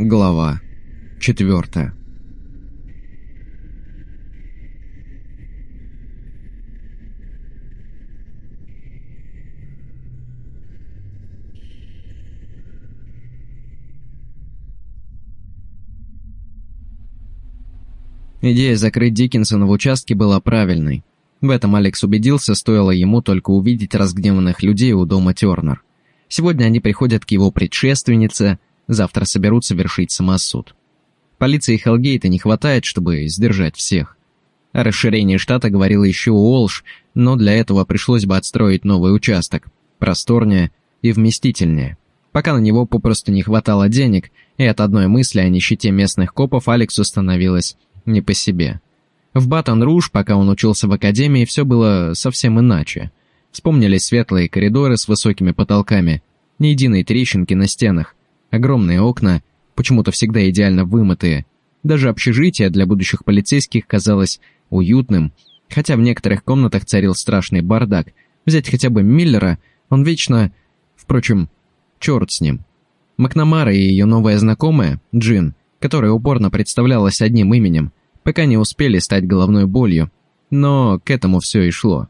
Глава четвертая. Идея закрыть Диккенсона в участке была правильной. В этом Алекс убедился, стоило ему только увидеть разгневанных людей у дома Тернер. Сегодня они приходят к его предшественнице, завтра соберутся вершить самосуд. Полиции Хелгейта не хватает, чтобы сдержать всех. О расширении штата говорил еще Уолш, но для этого пришлось бы отстроить новый участок, просторнее и вместительнее. Пока на него попросту не хватало денег, и от одной мысли о нищете местных копов Алексу становилось не по себе. В Батон-Руж, пока он учился в академии, все было совсем иначе. Вспомнились светлые коридоры с высокими потолками, ни единой трещинки на стенах, огромные окна, почему-то всегда идеально вымытые. Даже общежитие для будущих полицейских казалось уютным, хотя в некоторых комнатах царил страшный бардак. Взять хотя бы Миллера, он вечно... Впрочем, черт с ним. Макнамара и ее новая знакомая, Джин, которая упорно представлялась одним именем, пока не успели стать головной болью. Но к этому все и шло.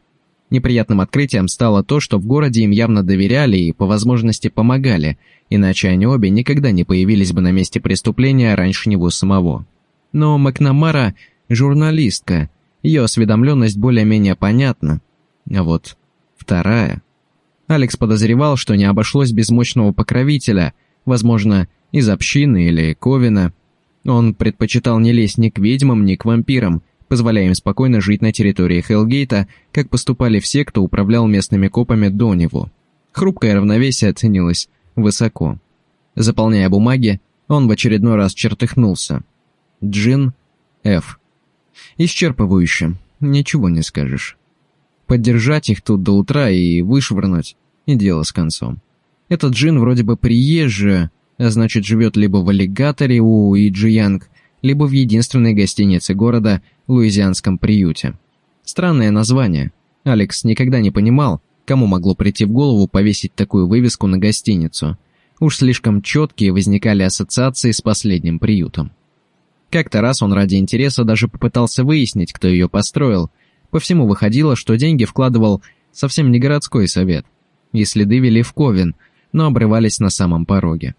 Неприятным открытием стало то, что в городе им явно доверяли и по возможности помогали, иначе они обе никогда не появились бы на месте преступления раньше него самого. Но Макнамара – журналистка, ее осведомленность более-менее понятна. А вот вторая... Алекс подозревал, что не обошлось без мощного покровителя, возможно, из общины или Ковина, он предпочитал не лезть ни к ведьмам, ни к вампирам, позволяя им спокойно жить на территории Хелгейта, как поступали все, кто управлял местными копами до него. Хрупкое равновесие оценилось высоко. Заполняя бумаги, он в очередной раз чертыхнулся. Джин Ф. Исчерпывающе, ничего не скажешь. Поддержать их тут до утра и вышвырнуть, и дело с концом. Этот джин вроде бы приезжий, а значит живет либо в аллигаторе у Иджи Янг, либо в единственной гостинице города, луизианском приюте. Странное название. Алекс никогда не понимал, кому могло прийти в голову повесить такую вывеску на гостиницу. Уж слишком четкие возникали ассоциации с последним приютом. Как-то раз он ради интереса даже попытался выяснить, кто ее построил. По всему выходило, что деньги вкладывал совсем не городской совет. И следы вели в Ковен, но обрывались на самом пороге.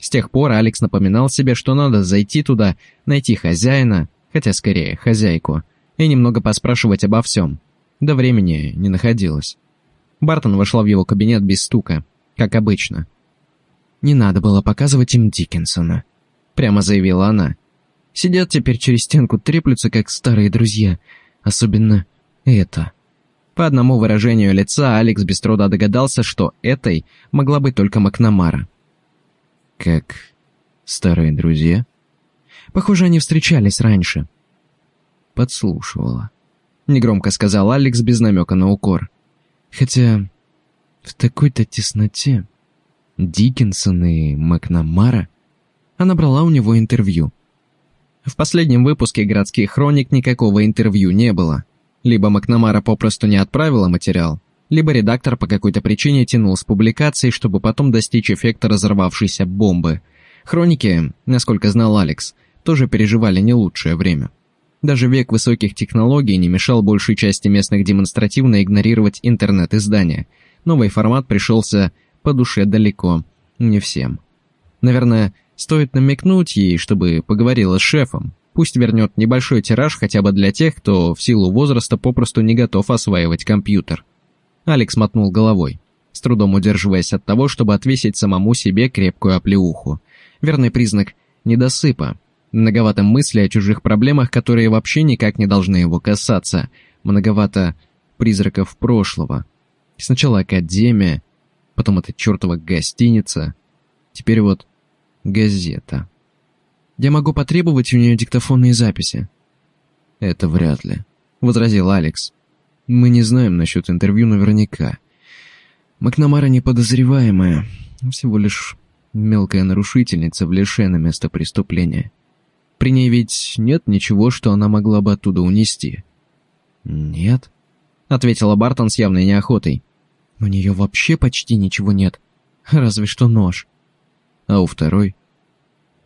С тех пор Алекс напоминал себе, что надо зайти туда, найти хозяина, хотя скорее хозяйку, и немного поспрашивать обо всем. До времени не находилось. Бартон вошла в его кабинет без стука, как обычно. «Не надо было показывать им Диккенсона», — прямо заявила она. «Сидят теперь через стенку, треплются, как старые друзья. Особенно это». По одному выражению лица Алекс без труда догадался, что этой могла быть только Макнамара. Как старые друзья? Похоже, они встречались раньше. Подслушивала. Негромко сказал Алекс без намека на укор. Хотя в такой-то тесноте Диккенсон и Макнамара она брала у него интервью. В последнем выпуске «Городских хроник» никакого интервью не было. Либо Макнамара попросту не отправила материал, либо редактор по какой-то причине тянул с публикацией, чтобы потом достичь эффекта разорвавшейся бомбы. Хроники, насколько знал Алекс, тоже переживали не лучшее время. Даже век высоких технологий не мешал большей части местных демонстративно игнорировать интернет-издания. Новый формат пришелся по душе далеко не всем. Наверное, стоит намекнуть ей, чтобы поговорила с шефом. Пусть вернет небольшой тираж хотя бы для тех, кто в силу возраста попросту не готов осваивать компьютер. Алекс мотнул головой, с трудом удерживаясь от того, чтобы отвесить самому себе крепкую оплеуху. Верный признак недосыпа. Многовато мыслей о чужих проблемах, которые вообще никак не должны его касаться. Многовато призраков прошлого. Сначала академия, потом эта чертова гостиница, теперь вот газета. Я могу потребовать у нее диктофонные записи. Это вряд ли, возразил Алекс. Мы не знаем насчет интервью наверняка. Макнамара не подозреваемая, всего лишь мелкая нарушительница, влезшая на место преступления. При ней ведь нет ничего, что она могла бы оттуда унести. «Нет», — ответила Бартон с явной неохотой. «У нее вообще почти ничего нет, разве что нож». А у второй?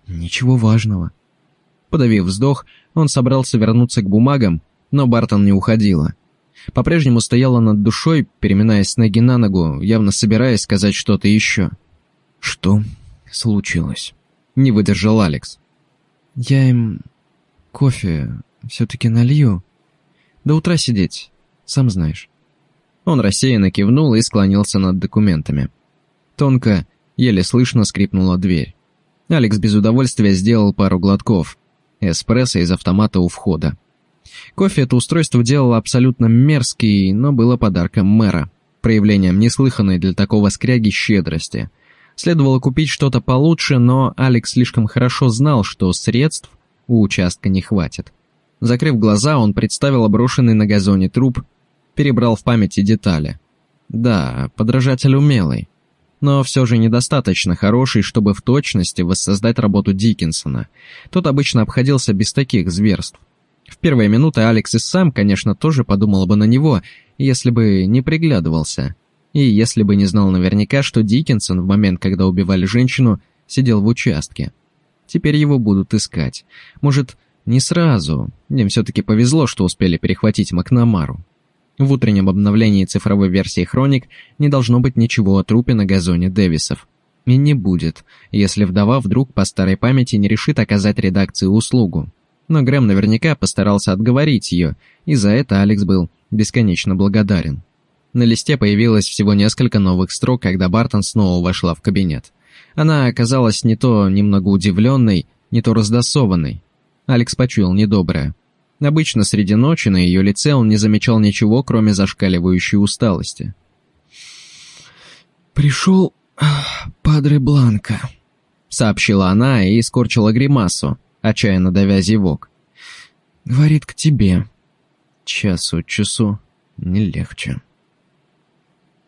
Ничего важного. Подавив вздох, он собрался вернуться к бумагам, но Бартон не уходила. По-прежнему стояла над душой, переминаясь с ноги на ногу, явно собираясь сказать что-то еще. «Что случилось?» — не выдержал Алекс. «Я им кофе все-таки налью. До утра сидеть, сам знаешь». Он рассеянно кивнул и склонился над документами. Тонко, еле слышно скрипнула дверь. Алекс без удовольствия сделал пару глотков. Эспрессо из автомата у входа. Кофе это устройство делало абсолютно мерзкий, но было подарком мэра. Проявлением неслыханной для такого скряги щедрости. Следовало купить что-то получше, но Алекс слишком хорошо знал, что средств у участка не хватит. Закрыв глаза, он представил оброшенный на газоне труп, перебрал в памяти детали. Да, подражатель умелый но все же недостаточно хороший, чтобы в точности воссоздать работу Диккенсона. Тот обычно обходился без таких зверств. В первые минуты Алекс и сам, конечно, тоже подумал бы на него, если бы не приглядывался. И если бы не знал наверняка, что Диккенсон в момент, когда убивали женщину, сидел в участке. Теперь его будут искать. Может, не сразу. Им все-таки повезло, что успели перехватить Макнамару. В утреннем обновлении цифровой версии «Хроник» не должно быть ничего о трупе на газоне Дэвисов. И не будет, если вдова вдруг по старой памяти не решит оказать редакции услугу. Но Грэм наверняка постарался отговорить ее, и за это Алекс был бесконечно благодарен. На листе появилось всего несколько новых строк, когда Бартон снова вошла в кабинет. Она оказалась не то немного удивленной, не то раздосованной. Алекс почуял недоброе. Обычно среди ночи на ее лице он не замечал ничего, кроме зашкаливающей усталости. «Пришел Падре Бланка», — сообщила она и скорчила гримасу, отчаянно давя зевок. «Говорит к тебе. Час от часу не легче».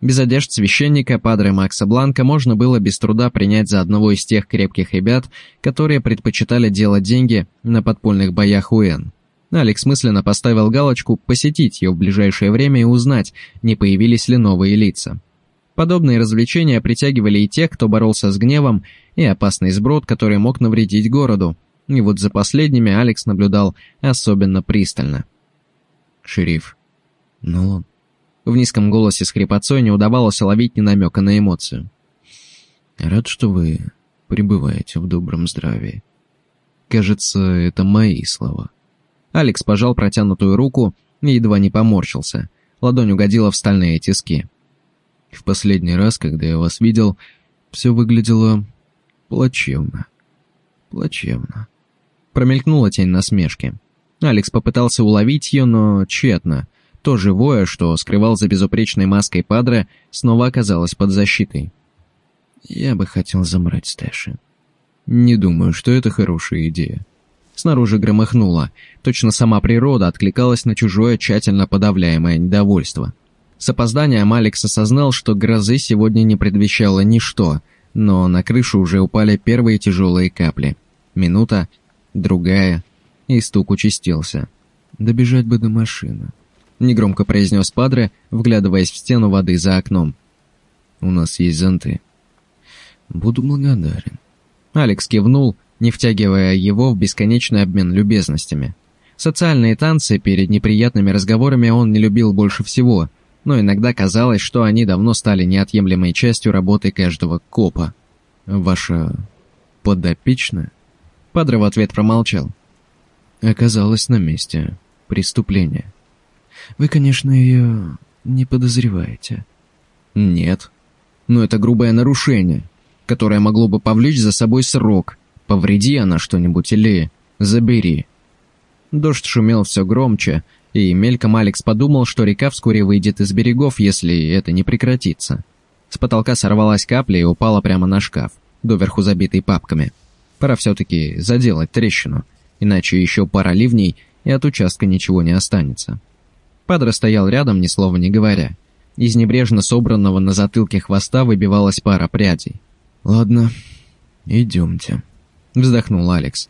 Без одежд священника Падре Макса Бланка можно было без труда принять за одного из тех крепких ребят, которые предпочитали делать деньги на подпольных боях УН. Алекс мысленно поставил галочку «посетить ее в ближайшее время и узнать, не появились ли новые лица». Подобные развлечения притягивали и тех, кто боролся с гневом, и опасный сброд, который мог навредить городу. И вот за последними Алекс наблюдал особенно пристально. «Шериф, ну...» В низком голосе с хрипотцой не удавалось ловить ни намека на эмоцию. «Рад, что вы пребываете в добром здравии. Кажется, это мои слова». Алекс пожал протянутую руку и едва не поморщился. Ладонь угодила в стальные тиски. В последний раз, когда я вас видел, все выглядело плачевно. Плачевно. Промелькнула тень насмешки. Алекс попытался уловить ее, но тщетно. То живое, что скрывал за безупречной маской Падре, снова оказалось под защитой. Я бы хотел замрать Стэши. Не думаю, что это хорошая идея. Снаружи громыхнуло. Точно сама природа откликалась на чужое тщательно подавляемое недовольство. С опозданием Алекс осознал, что грозы сегодня не предвещало ничто, но на крышу уже упали первые тяжелые капли. Минута, другая, и стук участился. «Добежать бы до машины», — негромко произнес Падре, вглядываясь в стену воды за окном. «У нас есть зонты». «Буду благодарен». Алекс кивнул, не втягивая его в бесконечный обмен любезностями. Социальные танцы перед неприятными разговорами он не любил больше всего, но иногда казалось, что они давно стали неотъемлемой частью работы каждого копа. «Ваша подопечная?» Падре в ответ промолчал. «Оказалась на месте преступления. Вы, конечно, ее не подозреваете». «Нет. Но это грубое нарушение, которое могло бы повлечь за собой срок, Повреди она что-нибудь или забери. Дождь шумел все громче, и мельком Алекс подумал, что река вскоре выйдет из берегов, если это не прекратится. С потолка сорвалась капля и упала прямо на шкаф, доверху забитый папками. Пора все-таки заделать трещину, иначе еще пара ливней, и от участка ничего не останется. Падре стоял рядом, ни слова не говоря. Из небрежно собранного на затылке хвоста выбивалась пара прядей. «Ладно, идемте». Вздохнул Алекс.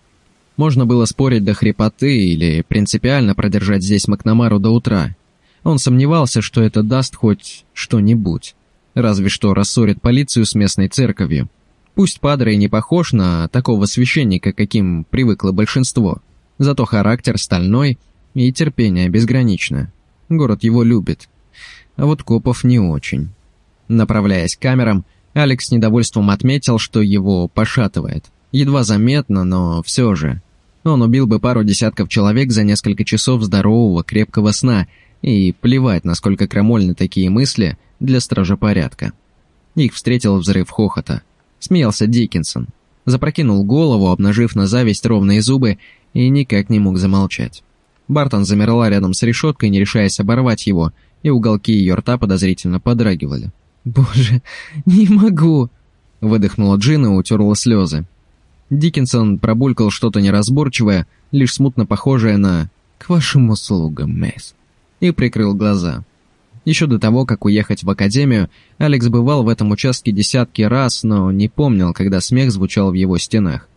Можно было спорить до хрипоты или принципиально продержать здесь Макнамару до утра. Он сомневался, что это даст хоть что-нибудь. Разве что рассорит полицию с местной церковью. Пусть Падре не похож на такого священника, каким привыкло большинство, зато характер стальной и терпение безграничное. Город его любит. А вот копов не очень. Направляясь к камерам, Алекс с недовольством отметил, что его пошатывает. Едва заметно, но все же. Он убил бы пару десятков человек за несколько часов здорового, крепкого сна, и плевать, насколько крамольны такие мысли для стража порядка. Их встретил взрыв хохота. Смеялся Диккенсон. Запрокинул голову, обнажив на зависть ровные зубы, и никак не мог замолчать. Бартон замерла рядом с решеткой, не решаясь оборвать его, и уголки ее рта подозрительно подрагивали. «Боже, не могу!» Выдохнула Джин и утерла слезы. Диккенсон пробулькал что-то неразборчивое, лишь смутно похожее на «к вашим услугам, Мэйс», и прикрыл глаза. Еще до того, как уехать в академию, Алекс бывал в этом участке десятки раз, но не помнил, когда смех звучал в его стенах.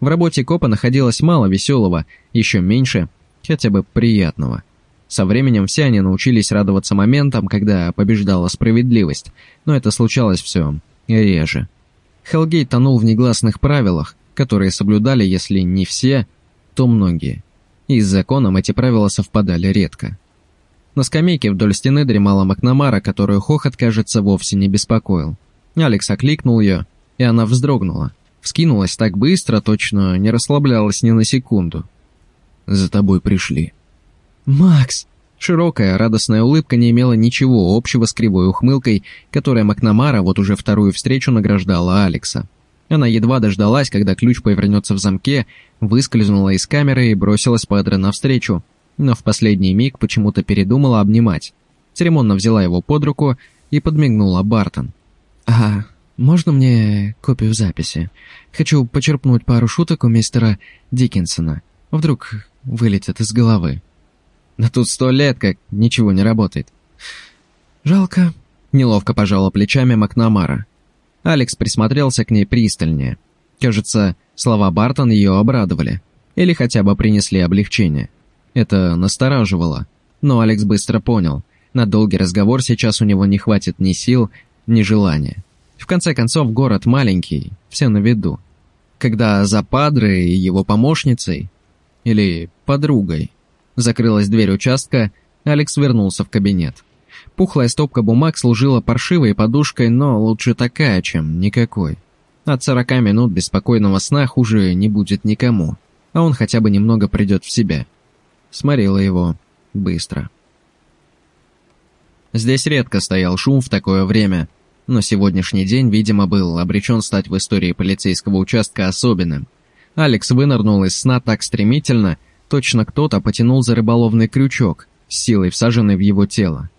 В работе копа находилось мало веселого, еще меньше, хотя бы приятного. Со временем все они научились радоваться моментам, когда побеждала справедливость, но это случалось все реже. Хелгейт тонул в негласных правилах, которые соблюдали, если не все, то многие. И с законом эти правила совпадали редко. На скамейке вдоль стены дремала Макнамара, которую хохот, кажется, вовсе не беспокоил. Алекс окликнул ее, и она вздрогнула. Вскинулась так быстро, точно не расслаблялась ни на секунду. «За тобой пришли». «Макс!» Широкая, радостная улыбка не имела ничего общего с кривой ухмылкой, которая Макнамара вот уже вторую встречу награждала Алекса. Она едва дождалась, когда ключ повернется в замке, выскользнула из камеры и бросилась Падре навстречу, но в последний миг почему-то передумала обнимать. Церемонно взяла его под руку и подмигнула Бартон. «А можно мне копию записи? Хочу почерпнуть пару шуток у мистера Диккенсона. Вдруг вылетят из головы». «Да тут сто лет как ничего не работает». «Жалко», — неловко пожала плечами Макнамара. Алекс присмотрелся к ней пристальнее. Кажется, слова Бартон ее обрадовали. Или хотя бы принесли облегчение. Это настораживало. Но Алекс быстро понял. На долгий разговор сейчас у него не хватит ни сил, ни желания. В конце концов, город маленький, все на виду. Когда за Падре и его помощницей, или подругой, закрылась дверь участка, Алекс вернулся в кабинет. Пухлая стопка бумаг служила паршивой подушкой, но лучше такая, чем никакой. От сорока минут беспокойного сна хуже не будет никому, а он хотя бы немного придет в себя сморила его быстро. Здесь редко стоял шум в такое время, но сегодняшний день, видимо, был обречен стать в истории полицейского участка особенным. Алекс вынырнул из сна так стремительно, точно кто-то потянул за рыболовный крючок, с силой всаженный в его тело.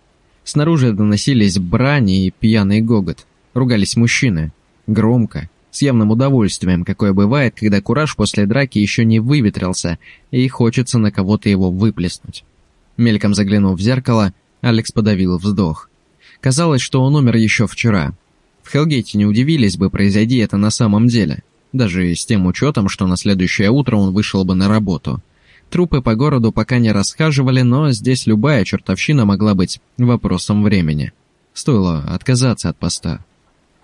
Снаружи доносились брани и пьяный гогот. Ругались мужчины. Громко, с явным удовольствием, какое бывает, когда кураж после драки еще не выветрился, и хочется на кого-то его выплеснуть. Мельком заглянув в зеркало, Алекс подавил вздох. Казалось, что он умер еще вчера. В Хелгейте не удивились бы, произойди это на самом деле. Даже с тем учетом, что на следующее утро он вышел бы на работу. Трупы по городу пока не расхаживали, но здесь любая чертовщина могла быть вопросом времени. Стоило отказаться от поста.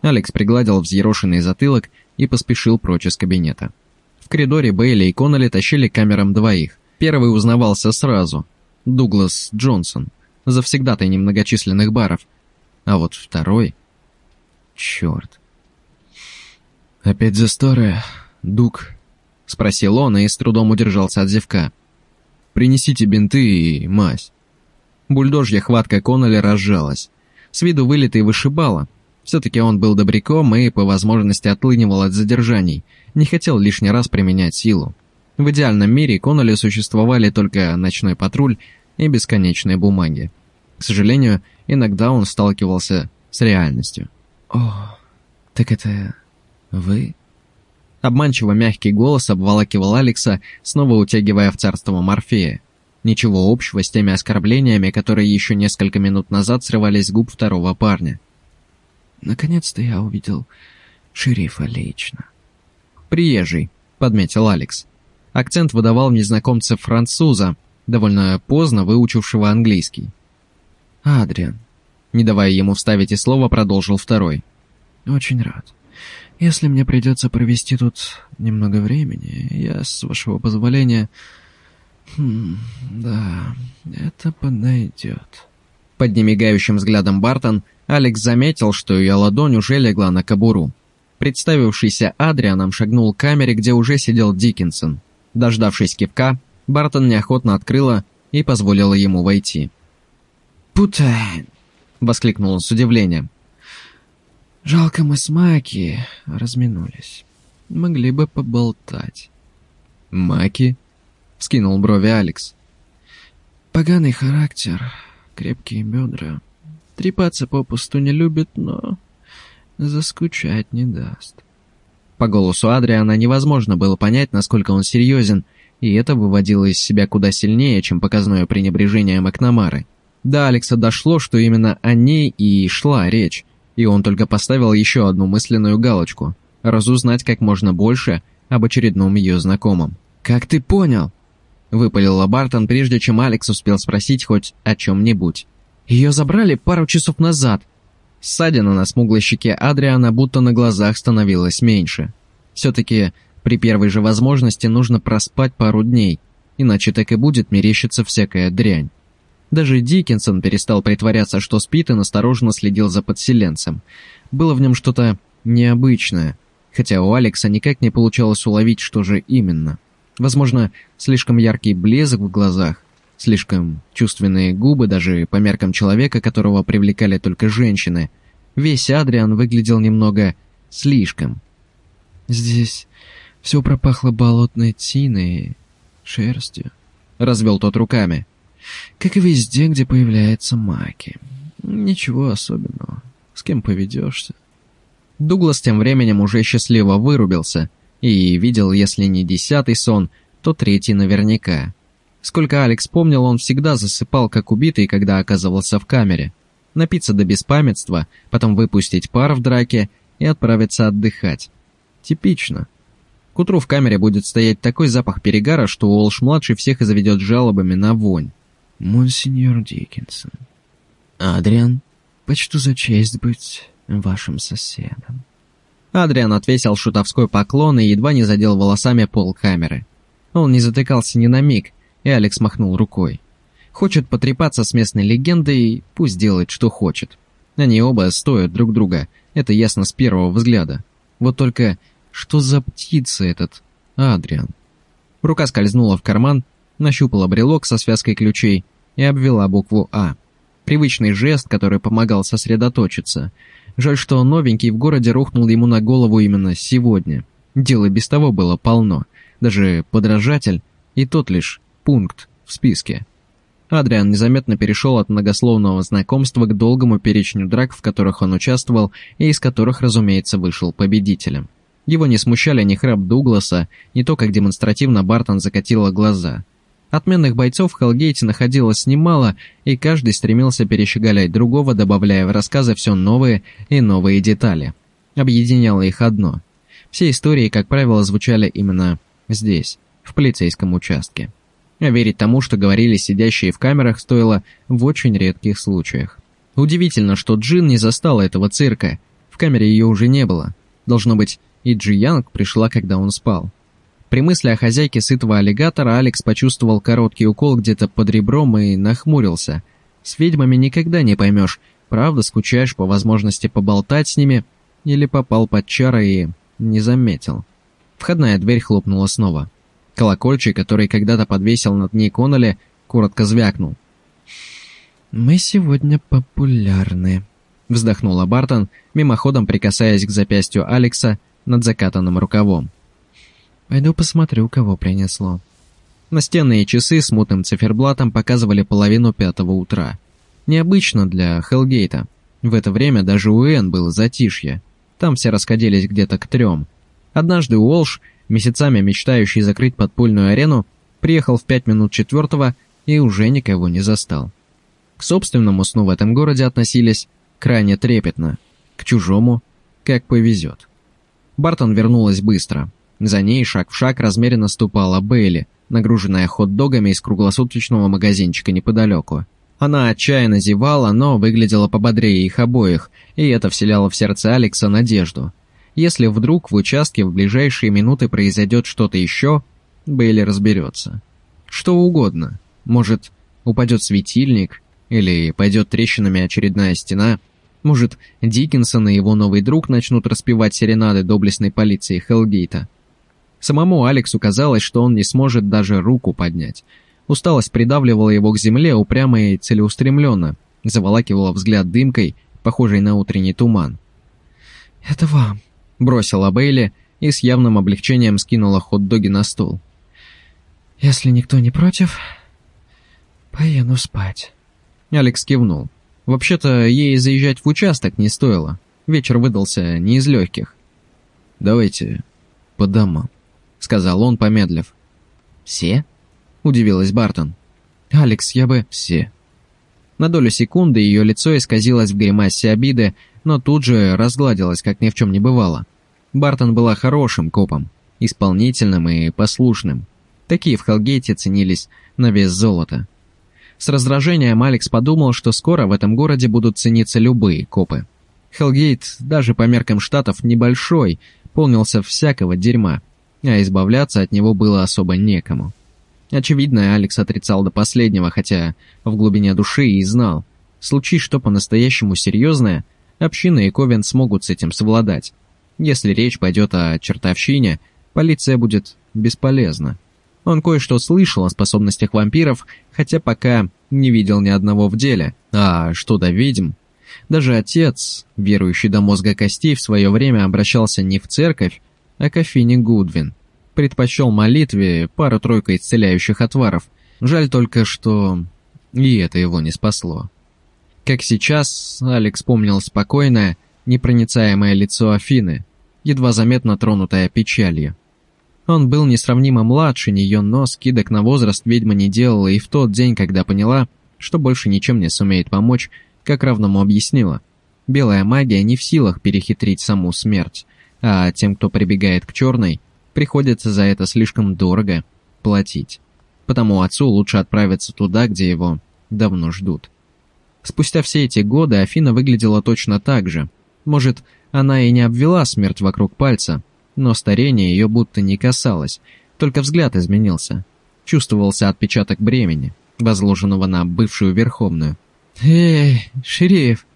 Алекс пригладил взъерошенный затылок и поспешил прочь из кабинета. В коридоре Бейли и Коннелли тащили камерам двоих. Первый узнавался сразу. Дуглас Джонсон, завсегдатай немногочисленных баров. А вот второй... Черт. «Опять за старое, Дуг?» — спросил он и с трудом удержался от зевка. «Принесите бинты и мазь». Бульдожья хватка Коннелли разжалась. С виду вылитый вышибала, все-таки он был добряком и, по возможности, отлынивал от задержаний, не хотел лишний раз применять силу. В идеальном мире Конноли существовали только ночной патруль и бесконечные бумаги. К сожалению, иногда он сталкивался с реальностью. «О, так это вы?» Обманчиво мягкий голос обволакивал Алекса, снова утягивая в царство Морфея. Ничего общего с теми оскорблениями, которые еще несколько минут назад срывались с губ второго парня. Наконец-то я увидел шерифа лично. «Приезжий», — подметил Алекс. Акцент выдавал незнакомца француза, довольно поздно выучившего английский. «Адриан», — не давая ему вставить и слово, продолжил второй. «Очень рад. Если мне придется провести тут немного времени, я, с вашего позволения... Хм, да, это подойдет. Под немигающим взглядом Бартон Алекс заметил, что ее ладонь уже легла на кобуру. Представившийся Адрианом шагнул к камере, где уже сидел Диккенсон. Дождавшись кивка, Бартон неохотно открыла и позволила ему войти. «Путайн!» — воскликнул он с удивлением. «Жалко мы с Маки разминулись. Могли бы поболтать». «Маки?» — скинул брови Алекс. «Поганый характер, крепкие бедра. Трепаться попусту не любит, но заскучать не даст». По голосу Адриана невозможно было понять, насколько он серьезен, и это выводило из себя куда сильнее, чем показное пренебрежение Макнамары. До Алекса дошло, что именно о ней и шла речь, и он только поставил еще одну мысленную галочку – разузнать как можно больше об очередном ее знакомом. «Как ты понял?» – выпалил Бартон, прежде чем Алекс успел спросить хоть о чем-нибудь. «Ее забрали пару часов назад». Ссадина на смуглой щеке Адриана будто на глазах становилась меньше. Все-таки при первой же возможности нужно проспать пару дней, иначе так и будет мерещиться всякая дрянь. Даже Диккенсон перестал притворяться, что спит, и настороженно следил за подселенцем. Было в нем что-то необычное, хотя у Алекса никак не получалось уловить, что же именно. Возможно, слишком яркий блеск в глазах, слишком чувственные губы даже по меркам человека, которого привлекали только женщины. Весь Адриан выглядел немного слишком. «Здесь все пропахло болотной тиной, шерстью. Развел тот руками. Как и везде, где появляется маки. Ничего особенного. С кем поведешься? Дуглас тем временем уже счастливо вырубился и видел, если не десятый сон, то третий наверняка. Сколько Алекс помнил, он всегда засыпал как убитый, когда оказывался в камере. Напиться до беспамятства, потом выпустить пар в драке и отправиться отдыхать. Типично. К утру в камере будет стоять такой запах перегара, что Уолш-младший всех и заведет жалобами на вонь. «Монсеньор Диккенсон, Адриан, почту за честь быть вашим соседом». Адриан отвесил шутовской поклон и едва не задел волосами пол камеры. Он не затыкался ни на миг, и Алекс махнул рукой. Хочет потрепаться с местной легендой, пусть делает, что хочет. Они оба стоят друг друга, это ясно с первого взгляда. Вот только что за птица этот Адриан? Рука скользнула в карман, нащупала брелок со связкой ключей и обвела букву «А». Привычный жест, который помогал сосредоточиться. Жаль, что новенький в городе рухнул ему на голову именно сегодня. Дела без того было полно. Даже подражатель, и тот лишь пункт в списке. Адриан незаметно перешел от многословного знакомства к долгому перечню драк, в которых он участвовал, и из которых, разумеется, вышел победителем. Его не смущали ни храп Дугласа, ни то, как демонстративно Бартон закатила глаза. Отменных бойцов в Хелгейте находилось немало, и каждый стремился перещеголять другого, добавляя в рассказы все новые и новые детали. Объединяло их одно. Все истории, как правило, звучали именно здесь, в полицейском участке. А верить тому, что говорили сидящие в камерах, стоило в очень редких случаях. Удивительно, что Джин не застала этого цирка. В камере ее уже не было. Должно быть, и Джи Янг пришла, когда он спал. При мысли о хозяйке сытого аллигатора Алекс почувствовал короткий укол где-то под ребром и нахмурился. С ведьмами никогда не поймешь, правда скучаешь по возможности поболтать с ними или попал под чары и не заметил. Входная дверь хлопнула снова. Колокольчик, который когда-то подвесил над ней Коннелли, коротко звякнул. «Мы сегодня популярны», — вздохнула Бартон, мимоходом прикасаясь к запястью Алекса, — над закатанным рукавом. «Пойду посмотрю, кого принесло». Настенные часы с мутным циферблатом показывали половину пятого утра. Необычно для Хелгейта. В это время даже у Энн было затишье. Там все расходились где-то к трем. Однажды Уолш, месяцами мечтающий закрыть подпольную арену, приехал в пять минут четвертого и уже никого не застал. К собственному сну в этом городе относились крайне трепетно, к чужому, как повезет. Бартон вернулась быстро. За ней шаг в шаг размеренно ступала Бейли, нагруженная хот-догами из круглосуточного магазинчика неподалеку. Она отчаянно зевала, но выглядела пободрее их обоих, и это вселяло в сердце Алекса надежду. Если вдруг в участке в ближайшие минуты произойдет что-то еще, Бейли разберется. Что угодно. Может, упадет светильник, или пойдет трещинами очередная стена. Может, Диккенсон и его новый друг начнут распевать серенады доблестной полиции Хелгейта. Самому Алексу казалось, что он не сможет даже руку поднять. Усталость придавливала его к земле упрямо и целеустремленно, заволакивала взгляд дымкой, похожей на утренний туман. «Это вам», — бросила Бейли и с явным облегчением скинула хот-доги на стол. «Если никто не против, поеду спать». Алекс кивнул. Вообще-то ей заезжать в участок не стоило. Вечер выдался не из легких. «Давайте по домам», — сказал он, помедлив. «Все?» — удивилась Бартон. «Алекс, я бы...» «Все». На долю секунды ее лицо исказилось в гримасе обиды, но тут же разгладилось, как ни в чем не бывало. Бартон была хорошим копом, исполнительным и послушным. Такие в Хелгейте ценились на вес золота. С раздражением Алекс подумал, что скоро в этом городе будут цениться любые копы. Хелгейт, даже по меркам штатов, небольшой, полнился всякого дерьма, а избавляться от него было особо некому. Очевидно, Алекс отрицал до последнего, хотя в глубине души и знал. Случись что по-настоящему серьезное, община и Ковен смогут с этим совладать. Если речь пойдет о чертовщине, полиция будет бесполезна. Он кое-что слышал о способностях вампиров, хотя пока не видел ни одного в деле. А что до ведьм? Даже отец, верующий до мозга костей, в свое время обращался не в церковь, а к Афине Гудвин предпочел молитве пару-тройку исцеляющих отваров. Жаль только, что и это его не спасло. Как сейчас, Алекс помнил спокойное, непроницаемое лицо Афины, едва заметно тронутое печалью. Он был несравнимо младше нее, но скидок на возраст ведьма не делала и в тот день, когда поняла, что больше ничем не сумеет помочь, как равному объяснила. Белая магия не в силах перехитрить саму смерть, а тем, кто прибегает к черной – приходится за это слишком дорого платить. Потому отцу лучше отправиться туда, где его давно ждут. Спустя все эти годы Афина выглядела точно так же. Может, она и не обвела смерть вокруг пальца, но старение ее будто не касалось, только взгляд изменился. Чувствовался отпечаток бремени, возложенного на бывшую Верховную. «Эй, шериф,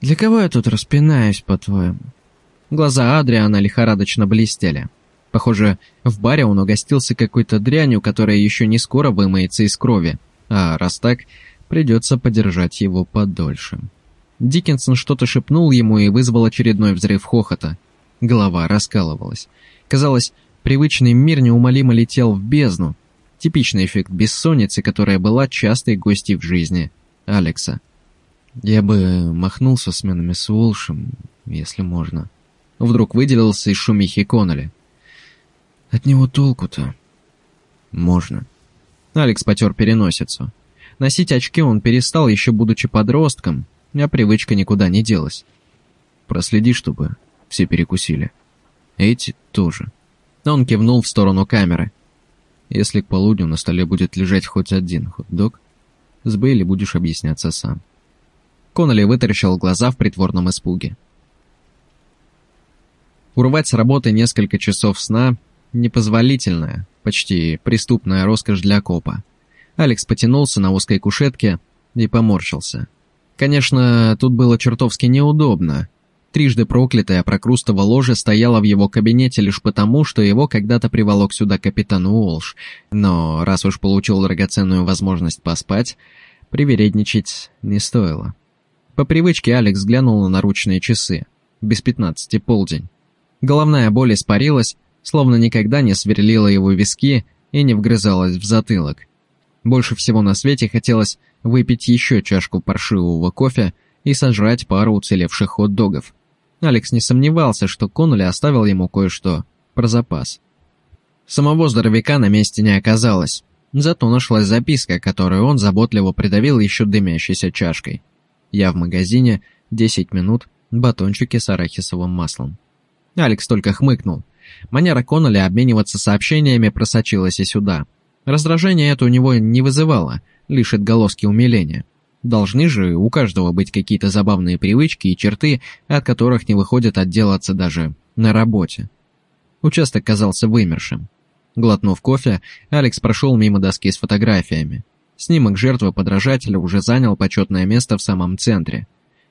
для кого я тут распинаюсь, по-твоему?» Глаза Адриана лихорадочно блестели. Похоже, в баре он угостился какой-то дрянью, которая еще не скоро вымоется из крови. А раз так, придется подержать его подольше. Диккенсон что-то шепнул ему и вызвал очередной взрыв хохота. Голова раскалывалась. Казалось, привычный мир неумолимо летел в бездну. Типичный эффект бессонницы, которая была частой гостьей в жизни Алекса. Я бы махнул со сменами с Уолшем, если можно. Вдруг выделился из шумихи Коннелли. От него толку-то? Можно. Алекс потер переносицу. Носить очки он перестал, еще будучи подростком, а привычка никуда не делась. Проследи, чтобы все перекусили. Эти тоже. Он кивнул в сторону камеры. Если к полудню на столе будет лежать хоть один хот-дог, с Бейли будешь объясняться сам. Коннелли вытаращил глаза в притворном испуге. Урвать с работы несколько часов сна Непозволительная, почти преступная роскошь для копа. Алекс потянулся на узкой кушетке и поморщился. Конечно, тут было чертовски неудобно. Трижды проклятая прокрустово ложе стояла в его кабинете лишь потому, что его когда-то приволок сюда капитан Уолш, но раз уж получил драгоценную возможность поспать, привередничать не стоило. По привычке Алекс глянул на наручные часы. Без пятнадцати полдень. Головная боль испарилась, словно никогда не сверлила его виски и не вгрызалась в затылок. Больше всего на свете хотелось выпить еще чашку паршивого кофе и сожрать пару уцелевших хот-догов. Алекс не сомневался, что Коннелли оставил ему кое-что про запас. Самого здоровяка на месте не оказалось, зато нашлась записка, которую он заботливо придавил еще дымящейся чашкой. «Я в магазине, 10 минут, батончики с арахисовым маслом». Алекс только хмыкнул. Манера Коннелли обмениваться сообщениями просочилась и сюда. Раздражение это у него не вызывало, лишь отголоски умиления. Должны же у каждого быть какие-то забавные привычки и черты, от которых не выходит отделаться даже на работе. Участок казался вымершим. Глотнув кофе, Алекс прошел мимо доски с фотографиями. Снимок жертвы подражателя уже занял почетное место в самом центре.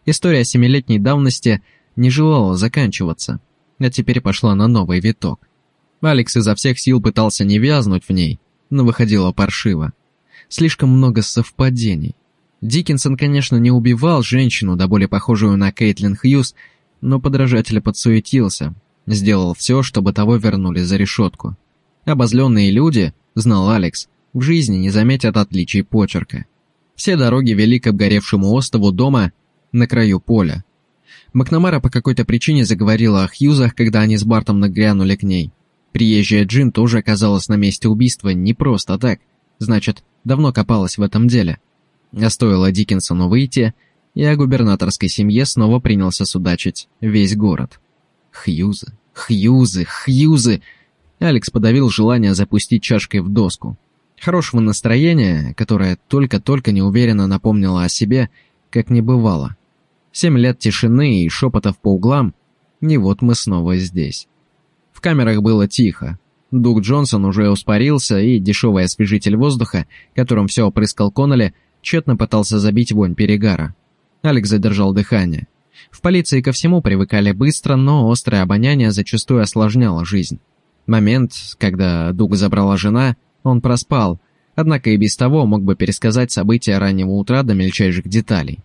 История семилетней давности не желала заканчиваться, а теперь пошла на новый виток. Алекс изо всех сил пытался не вязнуть в ней, но выходило паршиво. Слишком много совпадений. Диккенсон, конечно, не убивал женщину, да более похожую на Кейтлин Хьюз, но подражатель подсуетился, сделал все, чтобы того вернули за решетку. Обозленные люди, знал Алекс, в жизни не заметят отличий почерка. Все дороги вели к обгоревшему острову дома на краю поля. Макнамара по какой-то причине заговорила о Хьюзах, когда они с Бартом нагрянули к ней. Приезжая Джин тоже оказалась на месте убийства не просто так, значит, давно копалась в этом деле. А стоило Диккенсону выйти, и о губернаторской семье снова принялся судачить весь город. Хьюзы, Хьюзы, Хьюзы! Алекс подавил желание запустить чашкой в доску. Хорошего настроения, которое только-только неуверенно напомнило о себе, как не бывало. Семь лет тишины и шепотов по углам, и вот мы снова здесь. В камерах было тихо. Дуг Джонсон уже успарился, и дешевый освежитель воздуха, которым все опрыскал Коннелли, тщетно пытался забить вонь перегара. Алекс задержал дыхание. В полиции ко всему привыкали быстро, но острое обоняние зачастую осложняло жизнь. Момент, когда Дуга забрала жена, он проспал, однако и без того мог бы пересказать события раннего утра до мельчайших деталей.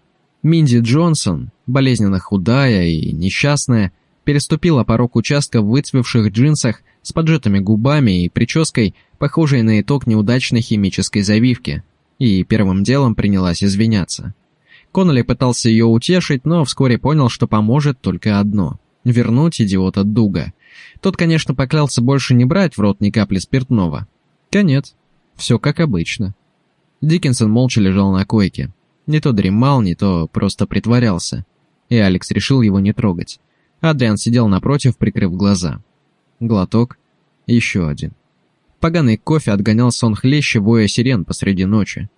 Минди Джонсон, болезненно худая и несчастная, переступила порог участка в выцвевших джинсах с поджатыми губами и прической, похожей на итог неудачной химической завивки, и первым делом принялась извиняться. Конноли пытался ее утешить, но вскоре понял, что поможет только одно – вернуть идиота Дуга. Тот, конечно, поклялся больше не брать в рот ни капли спиртного. Конец. Все как обычно. Диккенсон молча лежал на койке. Не то дремал, не то просто притворялся. И Алекс решил его не трогать. Адриан сидел напротив, прикрыв глаза. Глоток. Еще один. Поганый кофе отгонял сон хлеще воя сирен посреди ночи.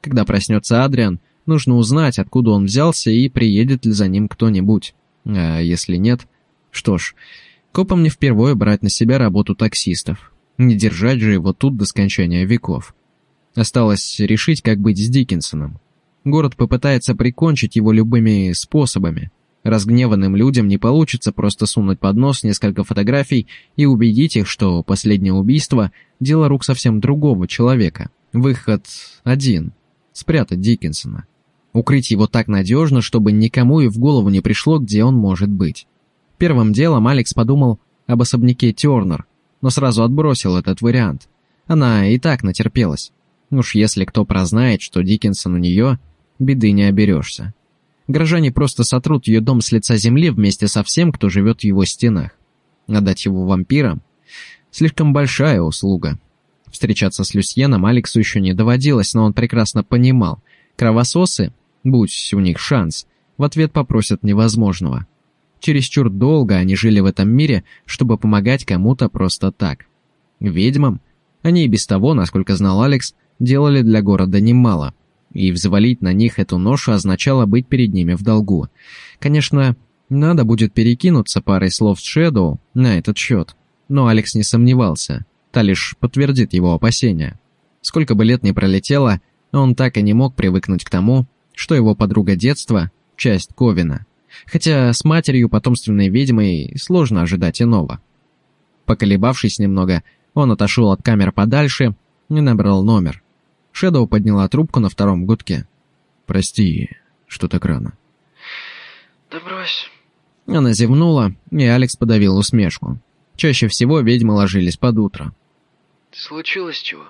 Когда проснется Адриан, нужно узнать, откуда он взялся и приедет ли за ним кто-нибудь. А если нет, что ж, копам не впервые брать на себя работу таксистов. Не держать же его тут до скончания веков. Осталось решить, как быть с Диккенсоном. Город попытается прикончить его любыми способами. Разгневанным людям не получится просто сунуть под нос несколько фотографий и убедить их, что последнее убийство – дело рук совсем другого человека. Выход один – спрятать Диккенсона. Укрыть его так надежно, чтобы никому и в голову не пришло, где он может быть. Первым делом Алекс подумал об особняке Тернер, но сразу отбросил этот вариант. Она и так натерпелась. Уж если кто прознает, что Диккенсон у нее, беды не оберешься. Горожане просто сотрут ее дом с лица земли вместе со всем, кто живет в его стенах. Отдать его вампирам? Слишком большая услуга. Встречаться с Люсьеном Алексу еще не доводилось, но он прекрасно понимал. Кровососы, будь у них шанс, в ответ попросят невозможного. Чересчур долго они жили в этом мире, чтобы помогать кому-то просто так. Ведьмам? Они и без того, насколько знал Алекс, делали для города немало – и взвалить на них эту ношу означало быть перед ними в долгу. Конечно, надо будет перекинуться парой слов с Шэдоу на этот счет, но Алекс не сомневался, та лишь подтвердит его опасения. Сколько бы лет ни пролетело, он так и не мог привыкнуть к тому, что его подруга детства – часть Ковина. Хотя с матерью потомственной ведьмой сложно ожидать иного. Поколебавшись немного, он отошел от камер подальше и набрал номер. Шэдоу подняла трубку на втором гудке. «Прости, что так рано». «Да брось». Она зевнула, и Алекс подавил усмешку. Чаще всего ведьмы ложились под утро. «Случилось чего?»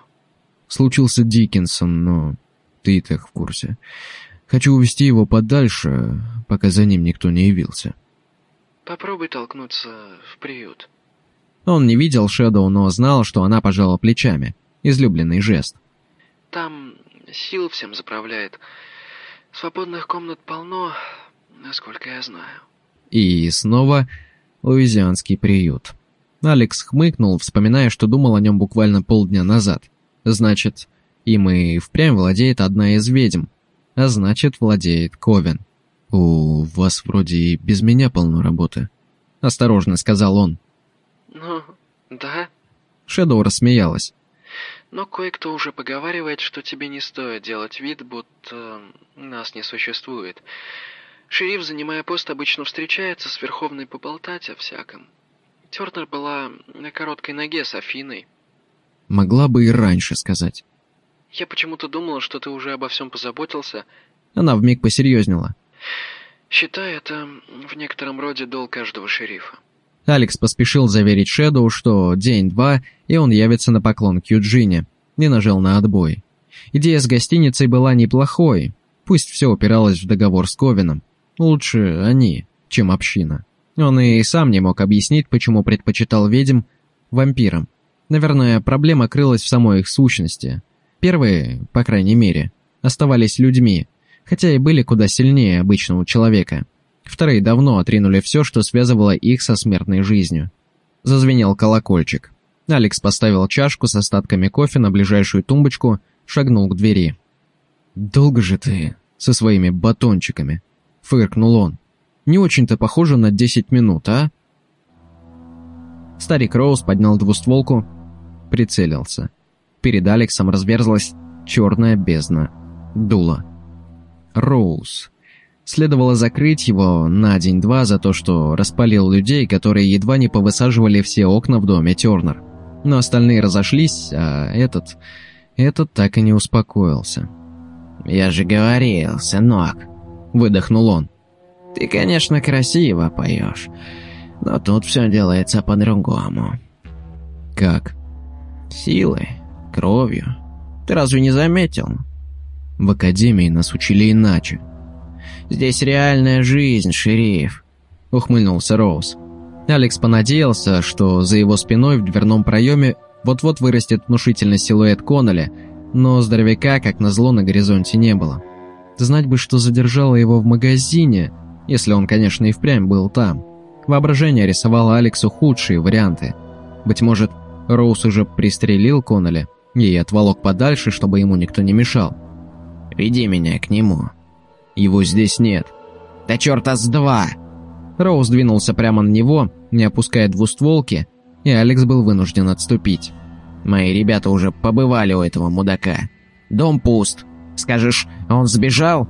Случился Диккенсон, но ты и так в курсе. Хочу увести его подальше, пока за ним никто не явился. Попробуй толкнуться в приют. Он не видел Шэдоу, но знал, что она пожала плечами. Излюбленный жест. Там сил всем заправляет. Свободных комнат полно, насколько я знаю. И снова луизианский приют. Алекс хмыкнул, вспоминая, что думал о нем буквально полдня назад. Значит, им и впрямь владеет одна из ведьм. А значит, владеет Ковен. «У вас вроде и без меня полно работы». осторожно сказал он. Ну, да. Шэдоу рассмеялась. Но кое-кто уже поговаривает, что тебе не стоит делать вид, будто нас не существует. Шериф, занимая пост, обычно встречается с Верховной поболтать о всяком. Тернер была на короткой ноге с Афиной. Могла бы и раньше сказать. Я почему-то думала, что ты уже обо всем позаботился. Она вмиг посерьезнела. Считай, это в некотором роде долг каждого шерифа. Алекс поспешил заверить Шэдоу, что день-два, и он явится на поклон к Юджине, и нажал на отбой. Идея с гостиницей была неплохой, пусть все упиралось в договор с Ковином. Лучше они, чем община. Он и сам не мог объяснить, почему предпочитал ведьм вампирам. Наверное, проблема крылась в самой их сущности. Первые, по крайней мере, оставались людьми, хотя и были куда сильнее обычного человека. Вторые давно отринули все, что связывало их со смертной жизнью. Зазвенел колокольчик. Алекс поставил чашку с остатками кофе на ближайшую тумбочку, шагнул к двери. «Долго же ты со своими батончиками?» — фыркнул он. «Не очень-то похоже на десять минут, а?» Старик Роуз поднял двустволку, прицелился. Перед Алексом разверзлась черная бездна. Дуло. Роуз. Следовало закрыть его на день-два за то, что распалил людей, которые едва не повысаживали все окна в доме Тернер. Но остальные разошлись, а этот... Этот так и не успокоился. «Я же говорил, сынок», — выдохнул он. «Ты, конечно, красиво поешь, но тут все делается по-другому». «Как?» «Силой, кровью. Ты разве не заметил?» «В академии нас учили иначе», Здесь реальная жизнь, шериф», — ухмыльнулся Роуз. Алекс понадеялся, что за его спиной в дверном проеме вот-вот вырастет внушительный силуэт Коннелли, но здоровяка, как назло, на горизонте не было. Знать бы, что задержало его в магазине, если он, конечно, и впрямь был там. Воображение рисовало Алексу худшие варианты. Быть может, Роуз уже пристрелил Коннелли и отволок подальше, чтобы ему никто не мешал. «Веди меня к нему», его здесь нет. Да черта с два! Роуз двинулся прямо на него, не опуская двустволки, и Алекс был вынужден отступить. Мои ребята уже побывали у этого мудака. Дом пуст. Скажешь, он сбежал?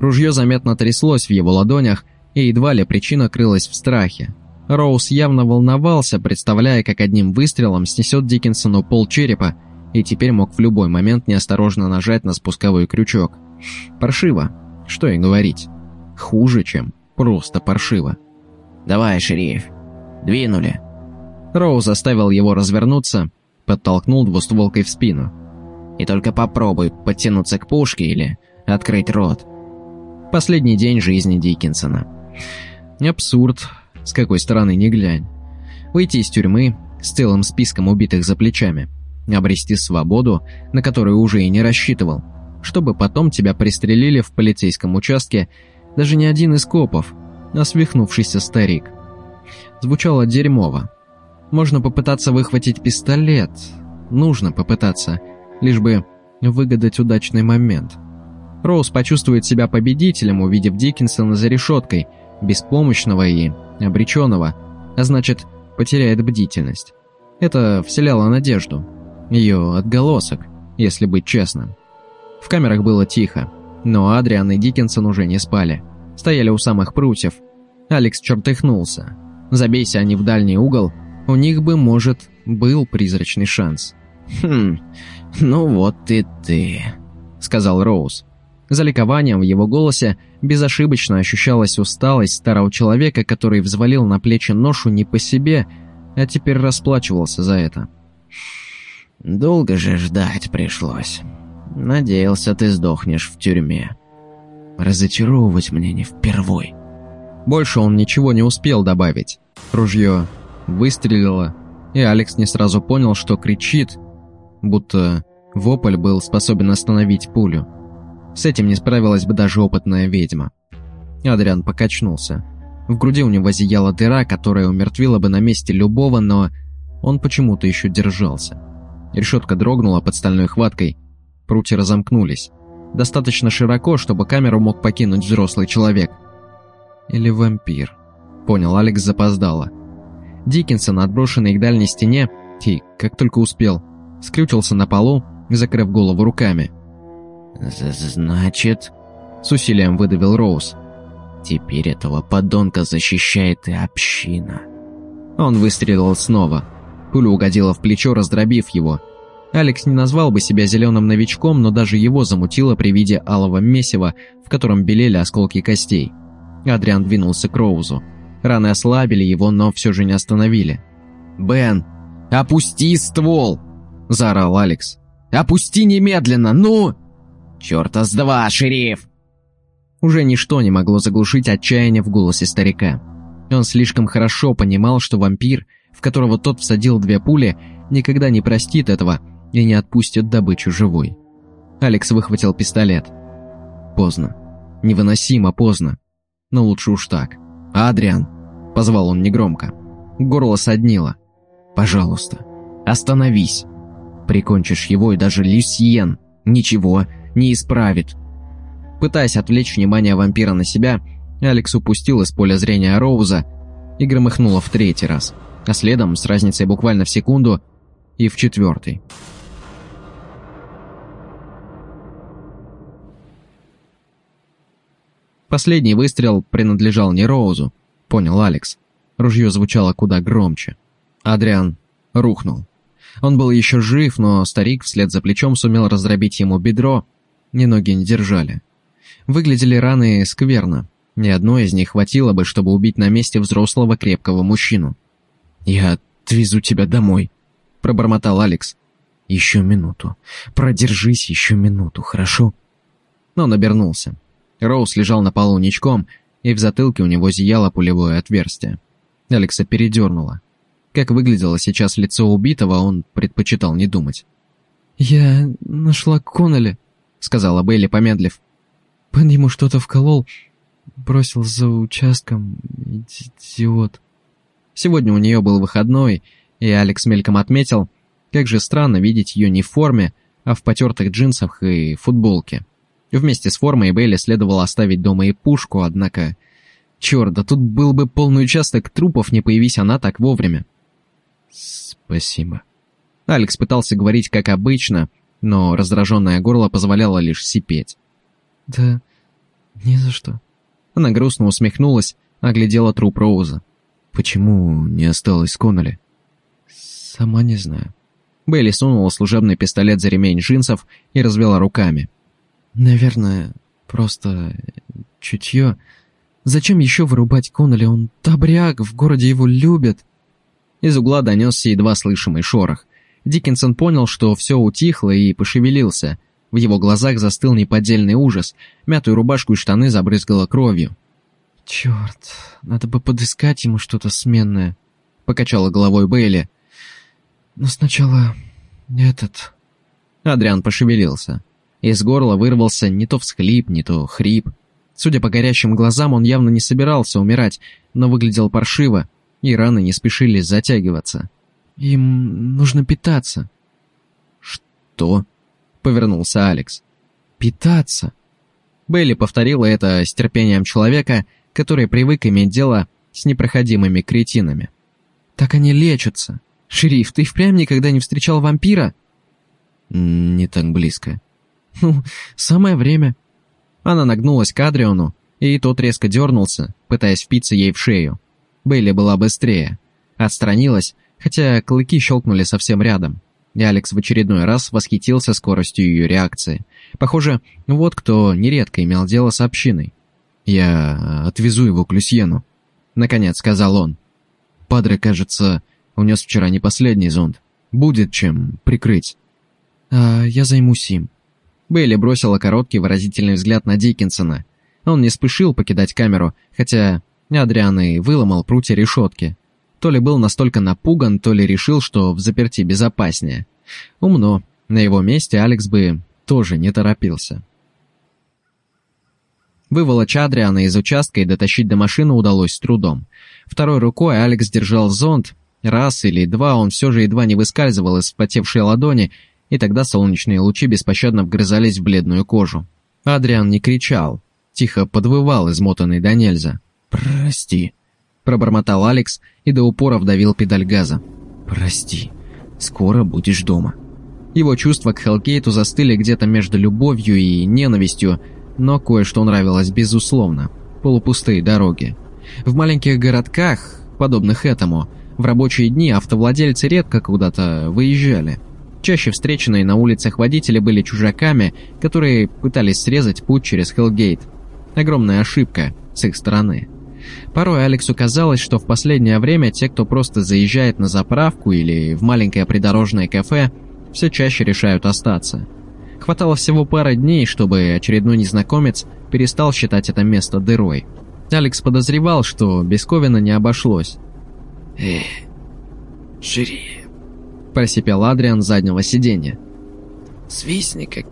Ружье заметно тряслось в его ладонях, и едва ли причина крылась в страхе. Роуз явно волновался, представляя, как одним выстрелом снесет Диккенсону пол черепа, и теперь мог в любой момент неосторожно нажать на спусковой крючок. Паршиво, что и говорить. Хуже, чем просто паршиво. «Давай, шериф. Двинули». Роу заставил его развернуться, подтолкнул двустволкой в спину. «И только попробуй подтянуться к пушке или открыть рот». Последний день жизни Диккенсона. Абсурд, с какой стороны ни глянь. Выйти из тюрьмы с целым списком убитых за плечами, обрести свободу, на которую уже и не рассчитывал – чтобы потом тебя пристрелили в полицейском участке даже не один из копов, а свихнувшийся старик. Звучало дерьмово. Можно попытаться выхватить пистолет. Нужно попытаться, лишь бы выгадать удачный момент. Роуз почувствует себя победителем, увидев Диккенсона за решеткой, беспомощного и обреченного, а значит, потеряет бдительность. Это вселяло надежду. Ее отголосок, если быть честным. В камерах было тихо, но Адриан и Диккенсон уже не спали. Стояли у самых прутьев. Алекс чертыхнулся. Забейся они в дальний угол, у них бы, может, был призрачный шанс. «Хм, ну вот и ты», — сказал Роуз. За ликованием в его голосе безошибочно ощущалась усталость старого человека, который взвалил на плечи ношу не по себе, а теперь расплачивался за это. «Долго же ждать пришлось». Надеялся, ты сдохнешь в тюрьме. Разочаровывать мне не впервой. Больше он ничего не успел добавить. Ружье выстрелило, и Алекс не сразу понял, что кричит, будто вопль был способен остановить пулю. С этим не справилась бы даже опытная ведьма. Адриан покачнулся. В груди у него зияла дыра, которая умертвила бы на месте любого, но он почему-то еще держался. Решетка дрогнула под стальной хваткой, Прутья разомкнулись. Достаточно широко, чтобы камеру мог покинуть взрослый человек. Или вампир. Понял Алекс запоздало. Диккенсон, отброшенный к дальней стене, и, как только успел, скрючился на полу, закрыв голову руками. «Значит...» — с усилием выдавил Роуз. «Теперь этого подонка защищает и община». Он выстрелил снова. Пуля угодила в плечо, раздробив его. Алекс не назвал бы себя зеленым новичком, но даже его замутило при виде алого месива, в котором белели осколки костей. Адриан двинулся к Роузу. Раны ослабили его, но все же не остановили. «Бен, опусти ствол!» – заорал Алекс. «Опусти немедленно, ну!» «Черта с два, шериф!» Уже ничто не могло заглушить отчаяние в голосе старика. Он слишком хорошо понимал, что вампир, в которого тот всадил две пули, никогда не простит этого и не отпустит добычу живой. Алекс выхватил пистолет. Поздно. Невыносимо поздно. Но лучше уж так. «Адриан!» – позвал он негромко. Горло соднило. «Пожалуйста, остановись!» Прикончишь его, и даже Люсьен ничего не исправит. Пытаясь отвлечь внимание вампира на себя, Алекс упустил из поля зрения Роуза и громыхнуло в третий раз, а следом, с разницей буквально в секунду, и в четвертый. Последний выстрел принадлежал не Роузу, понял Алекс. Ружье звучало куда громче. Адриан рухнул. Он был еще жив, но старик вслед за плечом сумел раздробить ему бедро, ни ноги не держали. Выглядели раны скверно. Ни одной из них хватило бы, чтобы убить на месте взрослого крепкого мужчину. «Я отвезу тебя домой», — пробормотал Алекс. «Еще минуту. Продержись еще минуту, хорошо?» Но он обернулся. Роуз лежал на полу ничком, и в затылке у него зияло пулевое отверстие. Алекса передернуло. Как выглядело сейчас лицо убитого, он предпочитал не думать. «Я нашла Коннелли», — сказала Бейли, помедлив. «Пен ему что-то вколол, бросил за участком, идиот». Сегодня у нее был выходной, и Алекс мельком отметил, как же странно видеть ее не в форме, а в потертых джинсах и футболке. Вместе с формой Бейли следовало оставить дома и пушку, однако... Черт, да тут был бы полный участок трупов, не появись она так вовремя. «Спасибо». Алекс пытался говорить как обычно, но раздраженное горло позволяло лишь сипеть. «Да не за что». Она грустно усмехнулась, оглядела труп Роуза. «Почему не осталось Коннелли?» «Сама не знаю». Бейли сунула служебный пистолет за ремень джинсов и развела руками. Наверное, просто чутье. Зачем еще вырубать Коннелли? Он добряк, в городе его любят. Из угла донесся едва слышимый шорох. Диккенсон понял, что все утихло и пошевелился. В его глазах застыл неподдельный ужас. Мятую рубашку и штаны забрызгало кровью. «Черт, надо бы подыскать ему что-то сменное», — покачала головой Бейли. «Но сначала этот...» Адриан пошевелился. Из горла вырвался не то всхлип, не то хрип. Судя по горящим глазам, он явно не собирался умирать, но выглядел паршиво, и раны не спешили затягиваться. «Им нужно питаться». «Что?» — повернулся Алекс. «Питаться». Белли повторила это с терпением человека, который привык иметь дело с непроходимыми кретинами. «Так они лечатся. Шериф, ты впрямь никогда не встречал вампира?» «Не так близко», «Ну, самое время». Она нагнулась к Адриону, и тот резко дернулся, пытаясь впиться ей в шею. Бейли была быстрее. Отстранилась, хотя клыки щелкнули совсем рядом. И Алекс в очередной раз восхитился скоростью ее реакции. Похоже, вот кто нередко имел дело с общиной. «Я отвезу его к Люсьену», — наконец сказал он. «Падре, кажется, унес вчера не последний зонт. Будет чем прикрыть». «А я займусь им», Бейли бросила короткий выразительный взгляд на Диккенсона. Он не спешил покидать камеру, хотя Адриан и выломал прутья решетки. То ли был настолько напуган, то ли решил, что в заперти безопаснее. Умно. На его месте Алекс бы тоже не торопился. Выволочь Адриана из участка и дотащить до машины удалось с трудом. Второй рукой Алекс держал зонт. Раз или два он все же едва не выскальзывал из вспотевшей ладони и тогда солнечные лучи беспощадно вгрызались в бледную кожу. Адриан не кричал, тихо подвывал, измотанный до нельзя. «Прости», — Пробормотал Алекс и до упора вдавил педаль газа. «Прости, скоро будешь дома». Его чувства к Хелкейту застыли где-то между любовью и ненавистью, но кое-что нравилось безусловно. Полупустые дороги. В маленьких городках, подобных этому, в рабочие дни автовладельцы редко куда-то выезжали. Чаще встреченные на улицах водители были чужаками, которые пытались срезать путь через Хелгейт. Огромная ошибка с их стороны. Порой Алексу казалось, что в последнее время те, кто просто заезжает на заправку или в маленькое придорожное кафе, все чаще решают остаться. Хватало всего пары дней, чтобы очередной незнакомец перестал считать это место дырой. Алекс подозревал, что без Ковина не обошлось. «Эй, Шири!» – просипел Адриан с заднего сиденья. «Свистни, как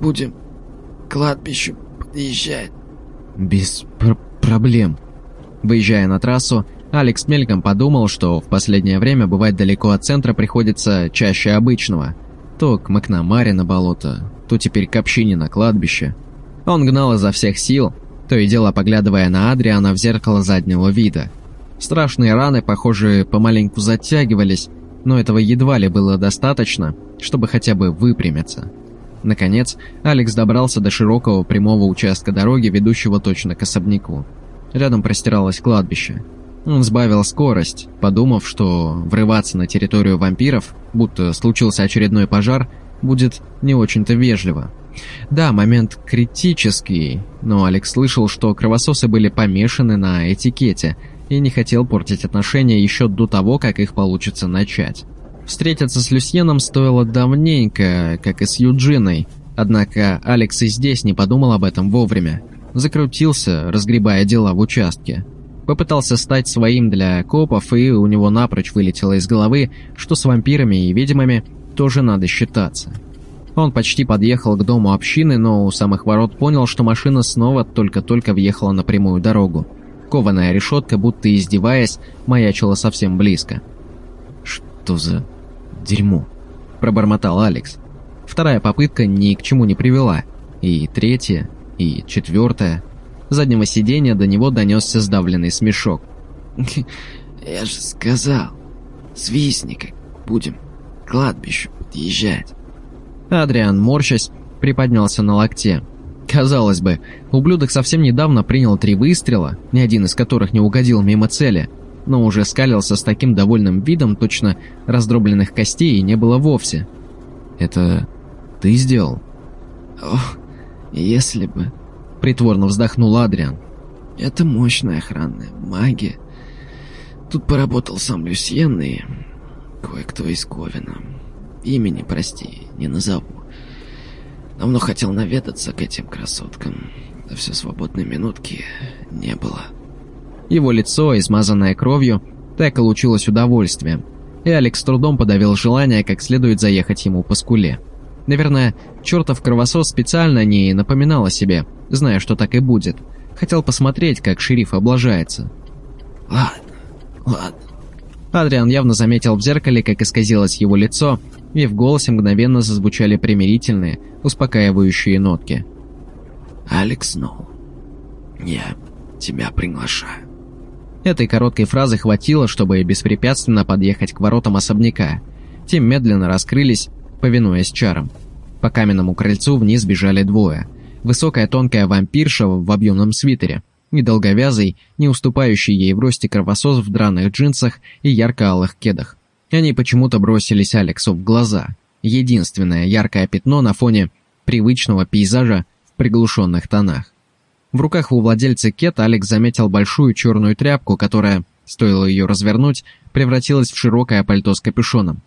будем к кладбищу подъезжать». «Без пр проблем». Выезжая на трассу, Алекс мельком подумал, что в последнее время бывать далеко от центра приходится чаще обычного. То к Макнамаре на болото, то теперь к общине на кладбище. Он гнал изо всех сил, то и дело поглядывая на Адриана в зеркало заднего вида. Страшные раны, похоже, помаленьку затягивались, но этого едва ли было достаточно, чтобы хотя бы выпрямиться. Наконец, Алекс добрался до широкого прямого участка дороги, ведущего точно к особняку. Рядом простиралось кладбище. Он сбавил скорость, подумав, что врываться на территорию вампиров, будто случился очередной пожар, будет не очень-то вежливо. Да, момент критический, но Алекс слышал, что кровососы были помешаны на этикете и не хотел портить отношения еще до того, как их получится начать. Встретиться с Люсьеном стоило давненько, как и с Юджиной, однако Алекс и здесь не подумал об этом вовремя. Закрутился, разгребая дела в участке. Попытался стать своим для копов, и у него напрочь вылетело из головы, что с вампирами и ведьмами тоже надо считаться. Он почти подъехал к дому общины, но у самых ворот понял, что машина снова только-только въехала на прямую дорогу. Кованая решетка, будто издеваясь, маячила совсем близко. «Что за дерьмо?» – пробормотал Алекс. Вторая попытка ни к чему не привела. И третья, и четвертая. С заднего сиденья до него донесся сдавленный смешок. «Я же сказал, свистни, как будем к кладбищу подъезжать». Адриан, морщась, приподнялся на локте. Казалось бы, ублюдок совсем недавно принял три выстрела, ни один из которых не угодил мимо цели, но уже скалился с таким довольным видом, точно раздробленных костей не было вовсе. «Это ты сделал?» «Ох, если бы...» — притворно вздохнул Адриан. «Это мощная охранная магия. Тут поработал сам Люсьен и кое-кто из Ковина. Имени, прости, не назову. Давно хотел наведаться к этим красоткам, да все свободной минутки не было». Его лицо, измазанное кровью, так и лучилось удовольствием, и Алекс трудом подавил желание как следует заехать ему по скуле. Наверное, чертов кровосос специально не напоминал о себе, зная, что так и будет. Хотел посмотреть, как шериф облажается. «Ладно, ладно». Адриан явно заметил в зеркале, как исказилось его лицо, и в голосе мгновенно зазвучали примирительные, успокаивающие нотки. «Алекс Ноу, я тебя приглашаю». Этой короткой фразы хватило, чтобы беспрепятственно подъехать к воротам особняка. Те медленно раскрылись, повинуясь чарам. По каменному крыльцу вниз бежали двое. Высокая тонкая вампирша в объемном свитере и долговязый, не уступающий ей в росте кровосос в драных джинсах и ярко-алых кедах. Они почему-то бросились Алексу в глаза. Единственное яркое пятно на фоне привычного пейзажа в приглушенных тонах. В руках у владельца кет Алекс заметил большую черную тряпку, которая, стоило ее развернуть, превратилась в широкое пальто с капюшоном.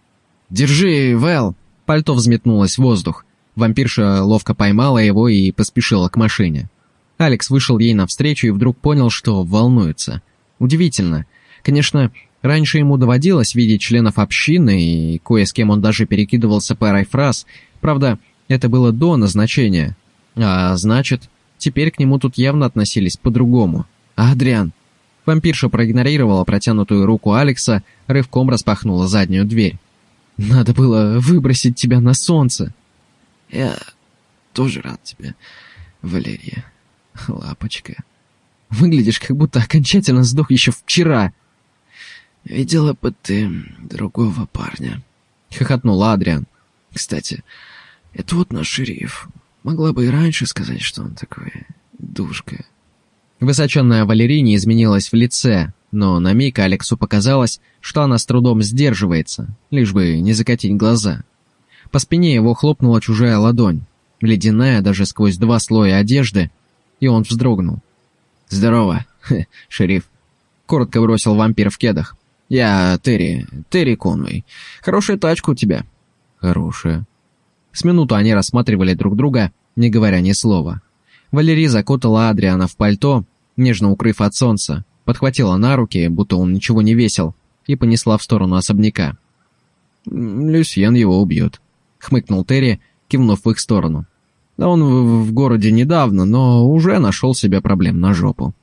«Держи, Вэл!» Пальто взметнулось в воздух. Вампирша ловко поймала его и поспешила к машине. Алекс вышел ей навстречу и вдруг понял, что волнуется. Удивительно. Конечно, раньше ему доводилось видеть членов общины, и кое с кем он даже перекидывался парой фраз. Правда, это было до назначения. А значит, Теперь к нему тут явно относились по-другому. «Адриан!» Вампирша проигнорировала протянутую руку Алекса, рывком распахнула заднюю дверь. «Надо было выбросить тебя на солнце!» «Я тоже рад тебе, Валерия, лапочка». Выглядишь, как будто окончательно сдох еще вчера». «Видела бы ты другого парня», — хохотнул Адриан. «Кстати, это вот наш шериф. Могла бы и раньше сказать, что он такой душка». Высоченная Валерия не изменилась в лице, но на миг Алексу показалось, что она с трудом сдерживается, лишь бы не закатить глаза. По спине его хлопнула чужая ладонь, ледяная даже сквозь два слоя одежды, и он вздрогнул. «Здорово, шериф», — коротко бросил вампир в кедах. «Я Терри, Терри Конвей. Хорошая тачка у тебя». «Хорошая». С минуту они рассматривали друг друга, не говоря ни слова. Валерий закутала Адриана в пальто, нежно укрыв от солнца, подхватила на руки, будто он ничего не весил, и понесла в сторону особняка. «Люсьен его убьет», — хмыкнул Терри, кивнув в их сторону. «Да он в, городе недавно, но уже нашел себе проблем на жопу».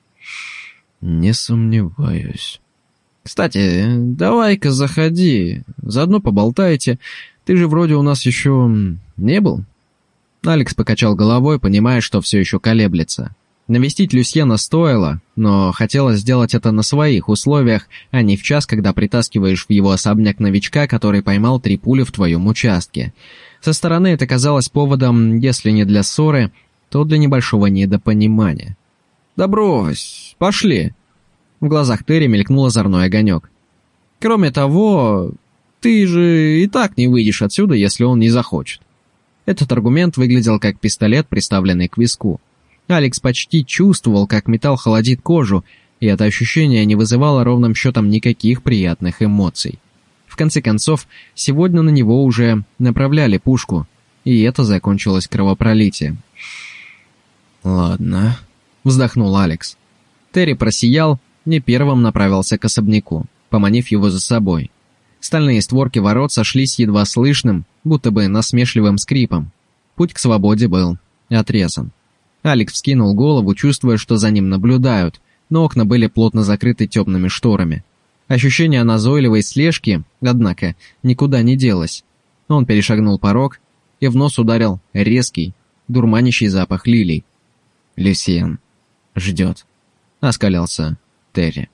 «Не сомневаюсь». «Кстати, давай-ка заходи, заодно поболтайте. Ты же вроде у нас еще не был?» Алекс покачал головой, понимая, что все еще колеблется. Навестить Люсьена стоило, но хотелось сделать это на своих условиях, а не в час, когда притаскиваешь в его особняк новичка, который поймал три пули в твоем участке. Со стороны это казалось поводом, если не для ссоры, то для небольшого недопонимания. «Да брось, пошли!» В глазах Терри мелькнул озорной огонек. «Кроме того, ты же и так не выйдешь отсюда, если он не захочет». Этот аргумент выглядел как пистолет, приставленный к виску. Алекс почти чувствовал, как металл холодит кожу, и это ощущение не вызывало ровным счетом никаких приятных эмоций. В конце концов, сегодня на него уже направляли пушку, и это закончилось кровопролитием. «Ладно», — вздохнул Алекс. Терри просиял, не первым направился к особняку, поманив его за собой. Стальные створки ворот сошлись едва слышным, будто бы насмешливым скрипом. Путь к свободе был отрезан. Алекс вскинул голову, чувствуя, что за ним наблюдают, но окна были плотно закрыты темными шторами. Ощущение назойливой слежки, однако, никуда не делось. Он перешагнул порог, и в нос ударил резкий, дурманящий запах лилий. «Люсьен ждет», — оскалялся Терри.